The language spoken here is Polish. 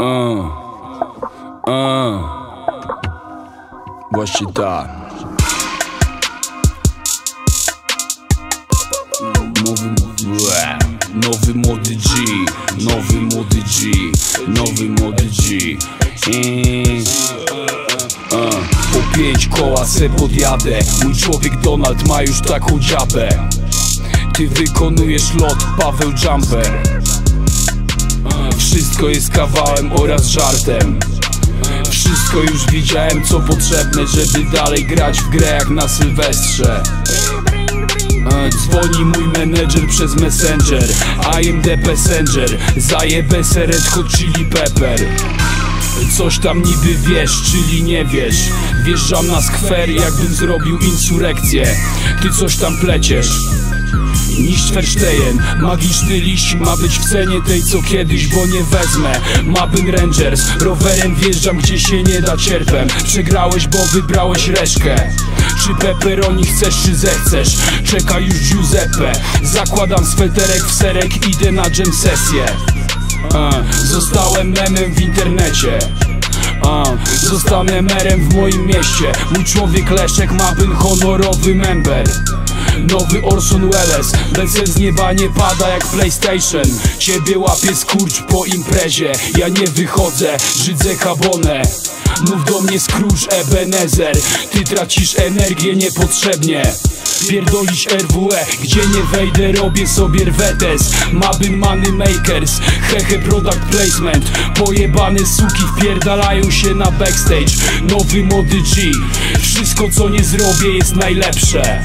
Uh, uh. Właśnie tak. Nowy, nowy młody G, nowy młody G, nowy młody G. Mm. Po pięć koła se podjadę Mój człowiek Donald ma już taką dziabę Ty wykonujesz lot, Paweł Jumper wszystko jest kawałem oraz żartem. Wszystko już widziałem co potrzebne Żeby dalej grać w grę jak na Sylwestrze. E, Dzwoni mój menedżer przez messenger. I am the passenger. Zajebę se red hot chili pepper. Coś tam niby wiesz, czyli nie wiesz. Wjeżdżam na skwer jakbym zrobił insurekcję Ty coś tam pleciesz Niż Verstejen Magiczny liść ma być w cenie tej co kiedyś, bo nie wezmę. Mabyn Rangers, rowerem wjeżdżam gdzie się nie da cierpem. Przegrałeś, bo wybrałeś reszkę czy pepperoni chcesz, czy zechcesz? Czeka już Giuseppe. Zakładam sweterek w serek, idę na jam sesję. Zostałem memem w internecie. Zostanę merem w moim mieście. Mój człowiek Leszek ma honorowy member Nowy Orson Welles. Benzyn z nieba nie pada jak PlayStation. Ciebie łapie skurcz po imprezie. Ja nie wychodzę, żydzę kabonę. Mów do mnie Scrooge Ebenezer. Ty tracisz energię niepotrzebnie. Pierdolić RWE Gdzie nie wejdę robię sobie rwetes. Mabyn money makers. Hehe product placement. Pojebane suki wpierdalają się na backstage. Nowy mody G. Wszystko co nie zrobię jest najlepsze